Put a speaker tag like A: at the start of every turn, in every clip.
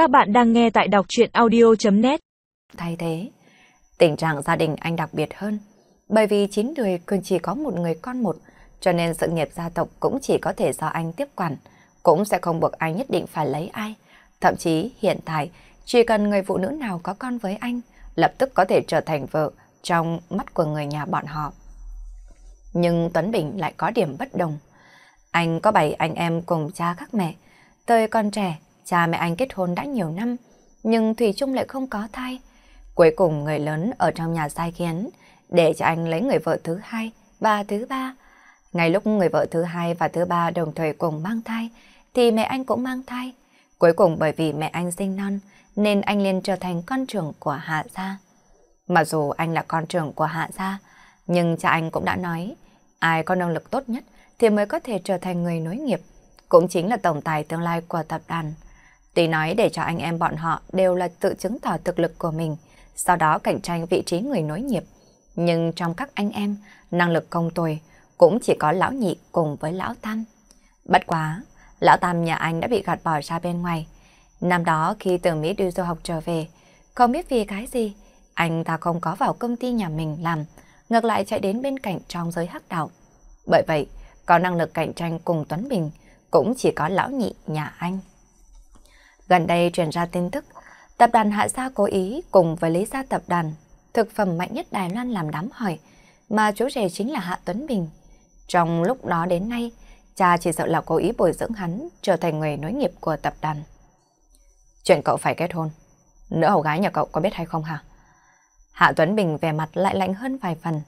A: Các bạn đang nghe tại đọc chuyện audio.net
B: Thay thế, tình trạng gia đình anh đặc biệt hơn. Bởi vì chín người cường chỉ có một người con một, cho nên sự nghiệp gia tộc cũng chỉ có thể do anh tiếp quản, cũng sẽ không buộc anh nhất định phải lấy ai. Thậm chí hiện tại, chỉ cần người phụ nữ nào có con với anh, lập tức có thể trở thành vợ trong mắt của người nhà bọn họ. Nhưng Tuấn Bình lại có điểm bất đồng. Anh có bảy anh em cùng cha khác mẹ. tôi còn trẻ, cha mẹ anh kết hôn đã nhiều năm, nhưng Thủy chung lại không có thai. Cuối cùng người lớn ở trong nhà sai khiến để cho anh lấy người vợ thứ hai và thứ ba. Ngay lúc người vợ thứ hai và thứ ba đồng thời cùng mang thai, thì mẹ anh cũng mang thai. Cuối cùng bởi vì mẹ anh sinh non, nên anh liền trở thành con trưởng của Hạ Gia. Mặc dù anh là con trưởng của Hạ Gia, nhưng cha anh cũng đã nói, ai có năng lực tốt nhất thì mới có thể trở thành người nối nghiệp, cũng chính là tổng tài tương lai của tập đoàn. Tuy nói để cho anh em bọn họ đều là tự chứng tỏ thực lực của mình, sau đó cạnh tranh vị trí người nối nghiệp. Nhưng trong các anh em, năng lực công tồi cũng chỉ có lão nhị cùng với lão tam. Bất quá, lão tam nhà anh đã bị gạt bỏ ra bên ngoài. Năm đó khi từ Mỹ đi du học trở về, không biết vì cái gì, anh ta không có vào công ty nhà mình làm, ngược lại chạy đến bên cạnh trong giới hắc đạo. Bởi vậy, có năng lực cạnh tranh cùng Tuấn Bình, cũng chỉ có lão nhị nhà anh. Gần đây truyền ra tin tức, tập đoàn Hạ Gia cố ý cùng với Lý Gia tập đoàn, thực phẩm mạnh nhất Đài Loan làm đám hỏi, mà chú rể chính là Hạ Tuấn Bình. Trong lúc đó đến nay, cha chỉ sợ là cố ý bồi dưỡng hắn trở thành người nối nghiệp của tập đoàn. Chuyện cậu phải kết hôn, nữ hầu gái nhà cậu có biết hay không hả? Hạ Tuấn Bình vẻ mặt lại lạnh hơn vài phần.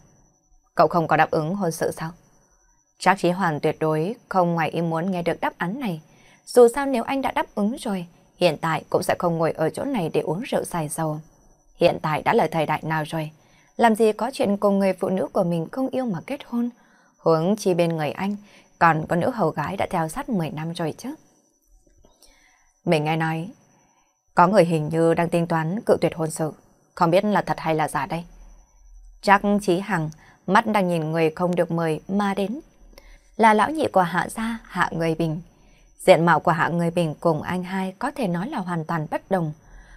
B: Cậu không có đáp ứng hôn sự sao? Trác Chí Hoàn tuyệt đối không ngoài ý muốn nghe được đáp án này. Dù sao nếu anh đã đáp ứng rồi, hiện tại cũng sẽ không ngồi ở chỗ này để uống rượu xài dầu. Hiện tại đã là thời đại nào rồi? Làm gì có chuyện cùng người phụ nữ của mình không yêu mà kết hôn? Hướng chi bên người anh, còn có nữ hầu gái đã theo sát 10 năm rồi chứ. Mình nghe nói, có người hình như đang tính toán cự tuyệt hôn sự. Không biết là thật hay là giả đây. Chắc Chí Hằng, mắt đang nhìn người không được mời mà đến. Là lão nhị của Hạ Gia, Hạ Người Bình. Diện mạo của Hạ Người Bình cùng anh hai có thể nói là hoàn toàn bất đồng.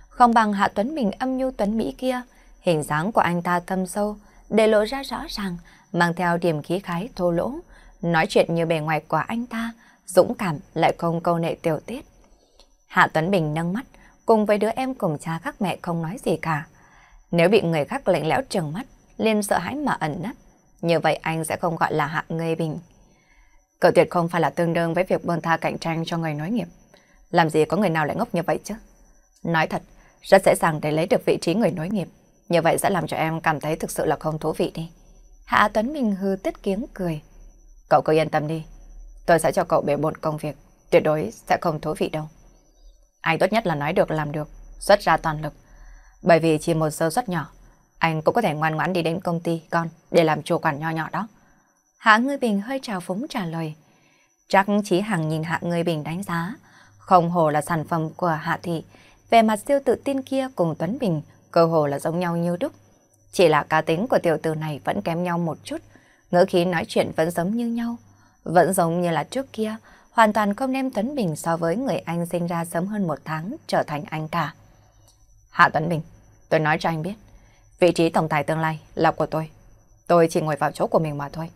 B: Không bằng Hạ Tuấn Bình âm nhu Tuấn Mỹ kia, hình dáng của anh ta thâm sâu, để lộ ra rõ ràng, mang theo điểm khí khái thô lỗ, nói chuyện như bề ngoài của anh ta, dũng cảm lại không câu nệ tiểu tiết. Hạ Tuấn Bình nâng mắt, cùng với đứa em cùng cha khác mẹ không nói gì cả. Nếu bị người khác lạnh lẽo trừng mắt, liền sợ hãi mà ẩn nấp, như vậy anh sẽ không gọi là Hạ Người Bình. Cậu tuyệt không phải là tương đương với việc buông tha cạnh tranh cho người nối nghiệp. Làm gì có người nào lại ngốc như vậy chứ? Nói thật, rất dễ dàng để lấy được vị trí người nối nghiệp. Như vậy sẽ làm cho em cảm thấy thực sự là không thú vị đi. Hạ Tuấn Minh hư tiết kiếng cười. Cậu cứ yên tâm đi. Tôi sẽ cho cậu bể bộn công việc. Tuyệt đối sẽ không thú vị đâu. Anh tốt nhất là nói được làm được. Xuất ra toàn lực. Bởi vì chỉ một sơ suất nhỏ, anh cũng có thể ngoan ngoãn đi đến công ty con để làm chủ quản nho nhỏ đó. Hạ Ngươi Bình hơi trào phúng trả lời. Chắc Chí Hằng nhìn Hạ Ngươi Bình đánh giá. Không hồ là sản phẩm của Hạ Thị. Về mặt siêu tự tin kia cùng Tuấn Bình, cơ hồ là giống nhau như đúc. Chỉ là cá tính của tiểu tử này vẫn kém nhau một chút. Ngữ khí nói chuyện vẫn giống như nhau. Vẫn giống như là trước kia, hoàn toàn không đem Tuấn Bình so với người anh sinh ra sớm hơn một tháng trở thành anh cả. Hạ Tuấn Bình, tôi nói cho anh biết, vị trí tổng tài tương lai là của tôi. Tôi chỉ ngồi vào chỗ của mình mà thôi.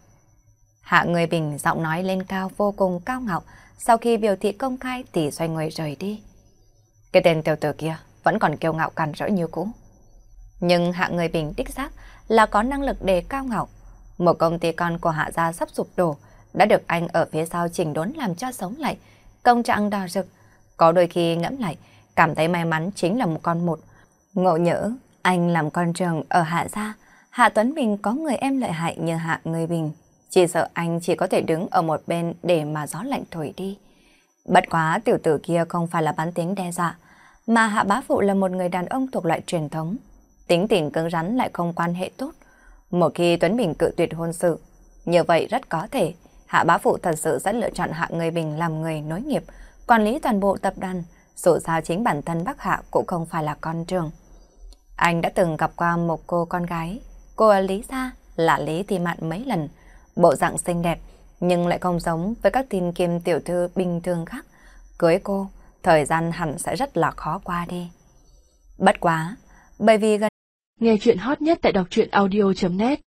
B: Hạ người bình giọng nói lên cao vô cùng cao ngạo, sau khi biểu thị công khai thì xoay người rời đi. Cái tên tiểu tử kia vẫn còn kiêu ngạo cằn rỡ như cũ. Nhưng hạ người bình đích xác là có năng lực để cao ngạo. Một công ty con của hạ gia sắp sụp đổ, đã được anh ở phía sau chỉnh đốn làm cho sống lại. Công trạng đỏ rực, có đôi khi ngẫm lại, cảm thấy may mắn chính là một con một. Ngộ nhỡ, anh làm con trường ở hạ gia, Hạ Tuấn Bình có người em lợi hại như Hạ Người Bình chỉ sợ anh chỉ có thể đứng ở một bên để mà gió lạnh thổi đi. Bất quá tiểu tử kia không phải là bán tiếng đe dọa, mà Hạ Bá Phụ là một người đàn ông thuộc loại truyền thống. Tính tình cứng rắn lại không quan hệ tốt. Một khi Tuấn Bình cự tuyệt hôn sự, như vậy rất có thể Hạ Bá Phụ thật sự sẽ lựa chọn Hạ Người Bình làm người nối nghiệp, quản lý toàn bộ tập đoàn, dù sao chính bản thân bác Hạ cũng không phải là con trường. Anh đã từng gặp qua một cô con gái, cô Lý Gia là Lý Thị Mạn mấy lần, bộ dạng xinh đẹp, nhưng lại không giống với các tin kiêm tiểu thư bình thường khác. Cưới cô, thời gian hẳn sẽ rất là khó qua đi. Bất quá, bởi vì gần
A: Nghe chuyện hot nhất tại đọc truyện audio.net